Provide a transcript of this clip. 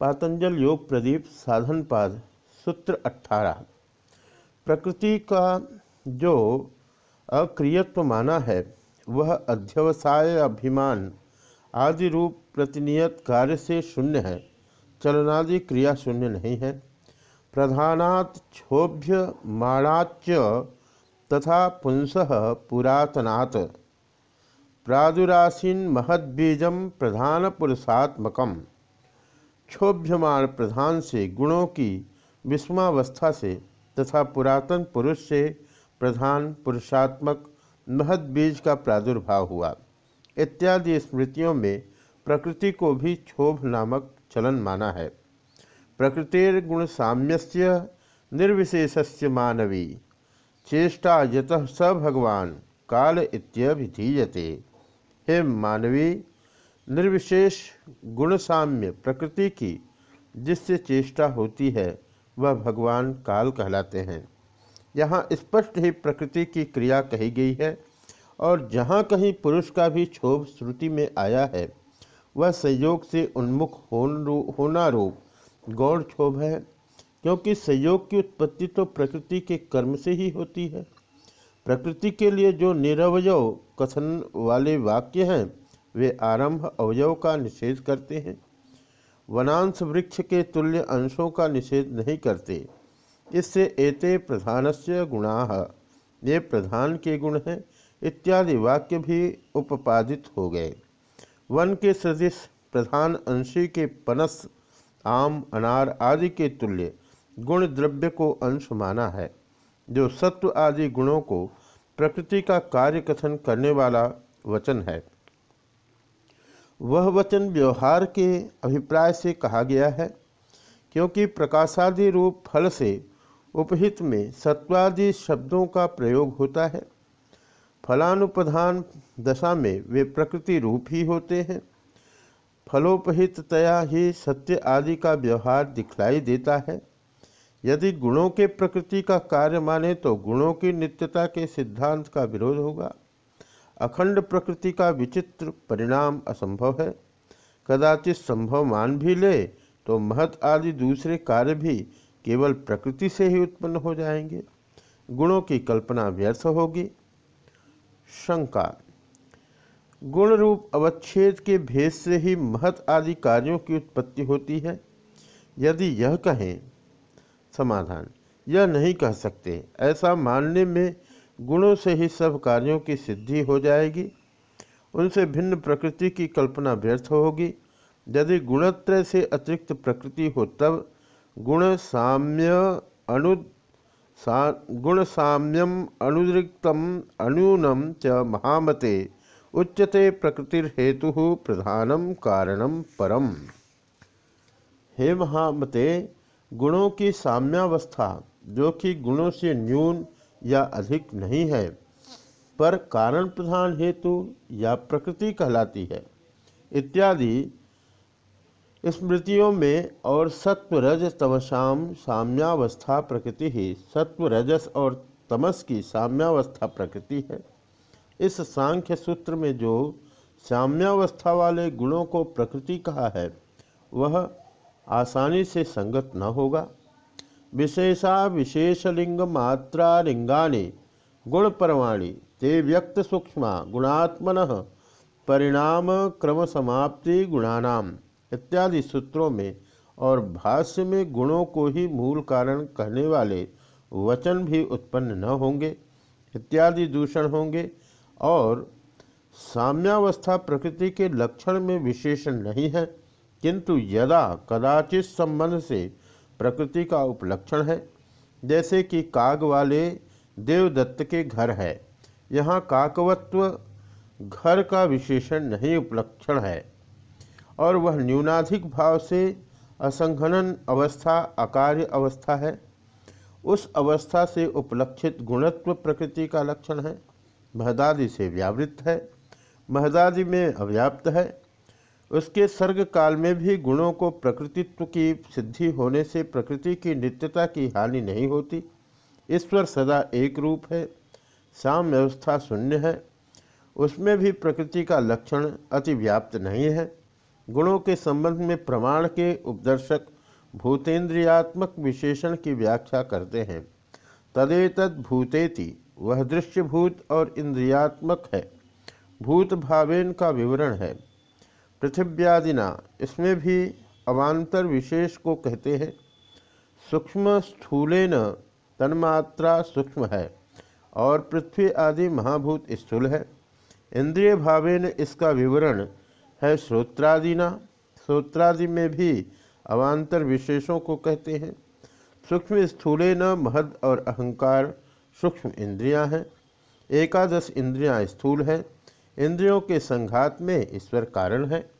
पातंजल योग प्रदीप साधन पाद सूत्र अठारह प्रकृति का जो अक्रियत्व माना है, वह अध्यवसाय अभिमान आदि रूप प्रतिनियत कार्य से शून्य है, चलनादि क्रिया शून्य नहीं है। प्रधानात् क्षोभ्य माणाच तथा पुंस पुरातनात्। प्रादुरासीन महद्बीजम प्रधान क्षोभ्यमान प्रधान से, गुणों की विस्मावस्था से तथा पुरातन पुरुष से प्रधान पुरुषात्मक महद बीज का प्रादुर्भाव हुआ। इत्यादि स्मृतियों में प्रकृति को भी क्षोभ नामक चलन माना है। प्रकृतिर गुण साम्यस्य निर्विशेषस्य मानवी। चेष्टा यत स भगवान, काल इत्यभिधीयते। हे मानवी निर्विशेष गुणसाम्य प्रकृति की जिससे चेष्टा होती है, वह भगवान काल कहलाते हैं। यहाँ स्पष्ट ही प्रकृति की क्रिया कही गई है और जहाँ कहीं पुरुष का भी क्षोभ श्रुति में आया है, वह संयोग से उन्मुख होना रूप गौड़ क्षोभ है, क्योंकि संयोग की उत्पत्ति तो प्रकृति के कर्म से ही होती है। प्रकृति के लिए जो निरवय कथन वाले वाक्य हैं वे आरंभ अवयव का निषेध करते हैं। वनांश वृक्ष के तुल्य अंशों का निषेध नहीं करते। इससे एते प्रधानस्य गुणा। ये प्रधान के गुण हैं, इत्यादि वाक्य भी उपपादित हो गए। वन के सदृश प्रधान अंशी के पनस, आम, अनार आदि के तुल्य गुण द्रव्य को अंश माना है, जो सत्व आदि गुणों को प्रकृति का कार्य कथन करने वाला वचन है। वह वचन व्यवहार के अभिप्राय से कहा गया है, क्योंकि प्रकाशादि रूप फल से उपहित में सत्वादि शब्दों का प्रयोग होता है। फलानुपधान दशा में वे प्रकृति रूप ही होते हैं। फलोपहिततया ही सत्य आदि का व्यवहार दिखलाई देता है। यदि गुणों के प्रकृति का कार्य माने तो गुणों की नित्यता के सिद्धांत का विरोध होगा। अखंड प्रकृति का विचित्र परिणाम असंभव है। कदाचित संभव मान भी ले तो महत आदि दूसरे कार्य भी केवल प्रकृति से ही उत्पन्न हो जाएँगे। गुणों की कल्पना व्यर्थ होगी। शंका। गुण रूप अवच्छेद के भेद से ही महत आदि कार्यों की उत्पत्ति होती है। यदि यह कहें, समाधान। यह नहीं कह सकते। ऐसा मानने में गुणों से ही सब कार्यों की सिद्धि हो जाएगी। उनसे भिन्न प्रकृति की कल्पना व्यर्थ होगी। यदि गुणत्रय से अतिरिक्त प्रकृति हो तब गुण साम्य अनु सा गुण साम्यम अनुद्रिक्तम अन्यूनम च महामते उच्यते प्रकृतिर्हेतु प्रधानम कारणम परम। हे महामते, गुणों की साम्यावस्था, जो कि गुणों से न्यून या अधिक नहीं है, पर कारण प्रधान हेतु या प्रकृति कहलाती है। इत्यादि स्मृतियों में और सत्व रज तमसाम साम्यावस्था प्रकृति ही सत्व रजस और तमस की साम्यावस्था प्रकृति है। इस सांख्य सूत्र में जो साम्यावस्था वाले गुणों को प्रकृति कहा है, वह आसानी से संगत न होगा। विशेषा विशेषलिंग गुण परमाणि ते व्यक्त सूक्ष्म गुणात्मन परिणाम क्रम समाप्ति गुणानाम इत्यादि सूत्रों में और भाष्य में गुणों को ही मूल कारण कहने वाले वचन भी उत्पन्न न होंगे, इत्यादि दूषण होंगे और साम्यावस्था प्रकृति के लक्षण में विशेषण नहीं है, किंतु यदा कदाचित संबंध से प्रकृति का उपलक्षण है। जैसे कि काग वाले देवदत्त के घर है। यहाँ काकवत्व घर का विशेषण नहीं, उपलक्षण है। और वह न्यूनाधिक भाव से असंघनन अवस्था, अकार्य अवस्था है। उस अवस्था से उपलक्षित गुणत्व प्रकृति का लक्षण है। महदादि से व्यावृत्त है। महदादि में अव्याप्त है। उसके सर्ग काल में भी गुणों को प्रकृतित्व की सिद्धि होने से प्रकृति की नित्यता की हानि नहीं होती। ईश्वर सदा एक रूप है, साम व्यवस्था शून्य है। उसमें भी प्रकृति का लक्षण अति व्याप्त नहीं है। गुणों के संबंध में प्रमाण के उपदर्शक भूतेन्द्रियात्मक विशेषण की व्याख्या करते हैं। तदेतद भूतेति, वह दृश्यभूत और इंद्रियात्मक है। भूत भावेन का विवरण है। पृथिव्यादिना। इसमें भी अवान्तर विशेष को कहते हैं। सूक्ष्म स्थूलेन तन्मात्रा सूक्ष्म है और पृथ्वी आदि महाभूत स्थूल है। इंद्रिय भावे भावेन इसका विवरण है श्रोत्रादिना। श्रोत्रादि में भी अवान्तर विशेषों को कहते हैं। सूक्ष्म स्थूले न महद और अहंकार सूक्ष्म इंद्रियाँ हैं। एकादश इंद्रियाँ स्थूल हैं। इंद्रियों के संघात में ईश्वर कारण है।